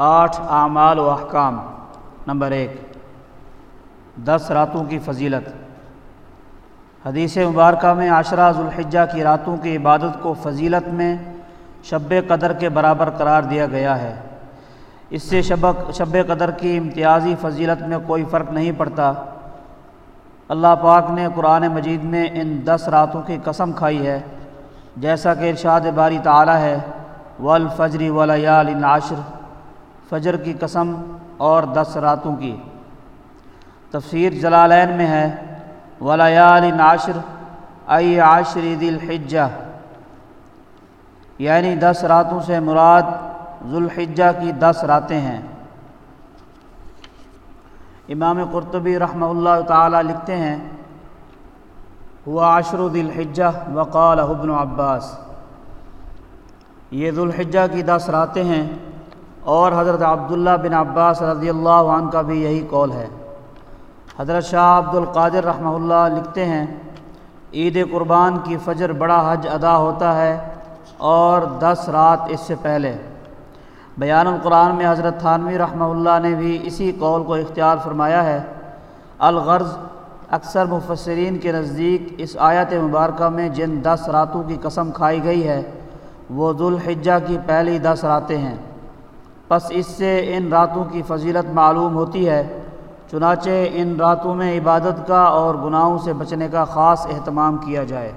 آٹھ اعمال و احکام۔ نمبر ایک، دس راتوں کی فضیلت۔ حدیث مبارکہ میں عشرہ ذوالحجہ کی راتوں کی عبادت کو فضیلت میں شب قدر کے برابر قرار دیا گیا ہے۔ اس سے شب شب قدر کی امتیازی فضیلت میں کوئی فرق نہیں پڑتا۔ اللہ پاک نے قرآن مجید میں ان دس راتوں کی قسم کھائی ہے۔ جیسا کہ ارشاد باری تعالیٰ ہے، والفجر ولیال عشر۔ فجر کی قسم اور دس راتوں کی۔ تفسیر جلالین میں ہے ولیال عشر ای عاشر دل الحجہ۔ یعنی دس راتوں سے مراد ذوالحجہ کی دس راتیں ہیں۔ امام قرطبی رحمہ اللہ تعالیٰ لکھتے ہیں، ہوا عشر الحجہ وقال ابن عباس۔ یہ ذوالحجہ کی دس راتیں ہیں۔ اور حضرت عبداللہ بن عباس رضی اللہ عنہ کا بھی یہی قول ہے۔ حضرت شاہ عبد القادر رحمہ اللہ لکھتے ہیں، عید قربان کی فجر بڑا حج ادا ہوتا ہے اور دس رات اس سے پہلے۔ بیان القرآن میں حضرت تھانوی رحمہ اللہ نے بھی اسی قول کو اختیار فرمایا ہے۔ الغرض اکثر مفسرین کے نزدیک اس آیت مبارکہ میں جن دس راتوں کی قسم کھائی گئی ہے، وہ ذوالحجہ کی پہلی دس راتیں ہیں۔ پس اس سے ان راتوں کی فضیلت معلوم ہوتی ہے، چنانچہ ان راتوں میں عبادت کا اور گناہوں سے بچنے کا خاص اہتمام کیا جائے۔